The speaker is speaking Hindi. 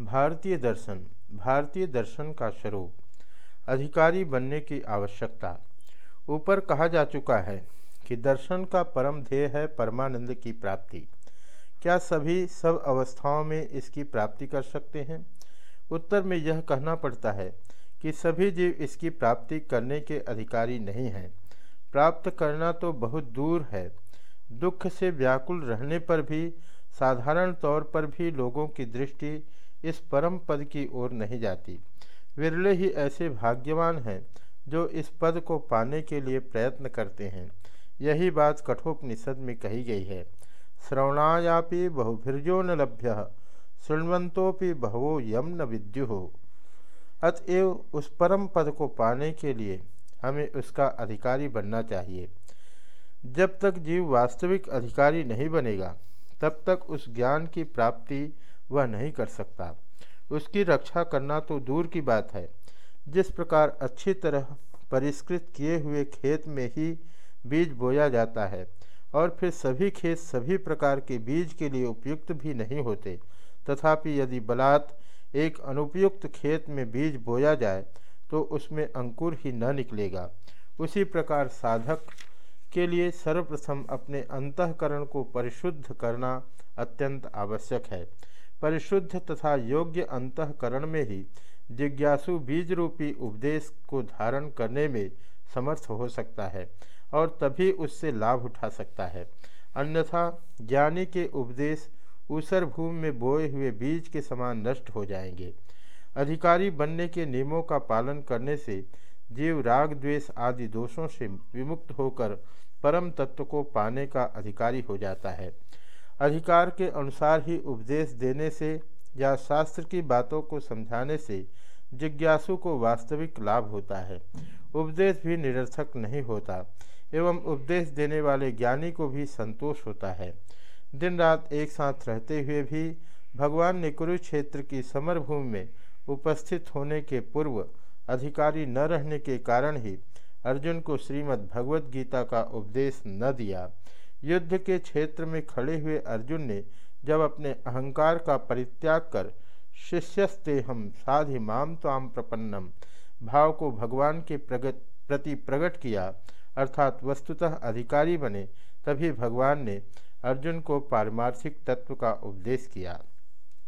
भारतीय दर्शन भारतीय दर्शन का स्वरूप, अधिकारी बनने की आवश्यकता। ऊपर कहा जा चुका है कि दर्शन का परम ध्येय है परमानंद की प्राप्ति। क्या सभी सब अवस्थाओं में इसकी प्राप्ति कर सकते हैं? उत्तर में यह कहना पड़ता है कि सभी जीव इसकी प्राप्ति करने के अधिकारी नहीं हैं। प्राप्त करना तो बहुत दूर है। दुख से व्याकुल रहने पर भी साधारण तौर पर भी लोगों की दृष्टि इस परम पद की ओर नहीं जाती। विरले ही ऐसे भाग्यवान हैं जो इस पद को पाने के लिए प्रयत्न करते हैं। यही बात कठोपनिषद में कही गई है। श्रवणायापि बहुभिर्जो न लभ्य शुण्वंतोपि बहवो यम न विद्यु। हो अतएव उस परम पद को पाने के लिए हमें उसका अधिकारी बनना चाहिए। जब तक जीव वास्तविक अधिकारी नहीं बनेगा तब तक उस ज्ञान की प्राप्ति वह नहीं कर सकता। उसकी रक्षा करना तो दूर की बात है। जिस प्रकार अच्छी तरह परिष्कृत किए हुए खेत में ही बीज बोया जाता है और फिर सभी खेत सभी प्रकार के बीज के लिए उपयुक्त भी नहीं होते, तथापि यदि बलात् एक अनुपयुक्त खेत में बीज बोया जाए तो उसमें अंकुर ही न निकलेगा। उसी प्रकार साधक के लिए सर्वप्रथम अपने अंतकरण को परिशुद्ध करना अत्यंत आवश्यक है। परिशुद्ध तथा योग्य अंतकरण में ही जिज्ञासु बीज रूपी उपदेश को धारण करने में समर्थ हो सकता है और तभी उससे लाभ उठा सकता है। अन्यथा ज्ञानी के उपदेश ऊसर भूमि में बोए हुए बीज के समान नष्ट हो जाएँगे। अधिकारी बनने के नियमों का पालन करने से जीव, राग, द्वेष आदि दोषों से विमुक्त होकर परम तत्व को पाने का अधिकारी हो जाता है। अधिकार के अनुसार ही उपदेश देने से या शास्त्र की बातों को समझाने से जिज्ञासु को वास्तविक लाभ होता है। उपदेश भी निरर्थक नहीं होता, एवं उपदेश देने वाले ज्ञानी को भी संतोष होता है। दिन रात एक साथ रहते हुए भी भगवान ने कुरुक्षेत्र की समरभूमि में उपस्थित होने के पूर्व अधिकारी न रहने के कारण ही अर्जुन को श्रीमद् भगवत गीता का उपदेश न दिया। युद्ध के क्षेत्र में खड़े हुए अर्जुन ने जब अपने अहंकार का परित्याग कर शिष्यस्ते हम साधि माम ताम प्रपन्नम भाव को भगवान के प्रगत प्रति प्रकट किया, अर्थात वस्तुतः अधिकारी बने, तभी भगवान ने अर्जुन को पारमार्थिक तत्व का उपदेश किया।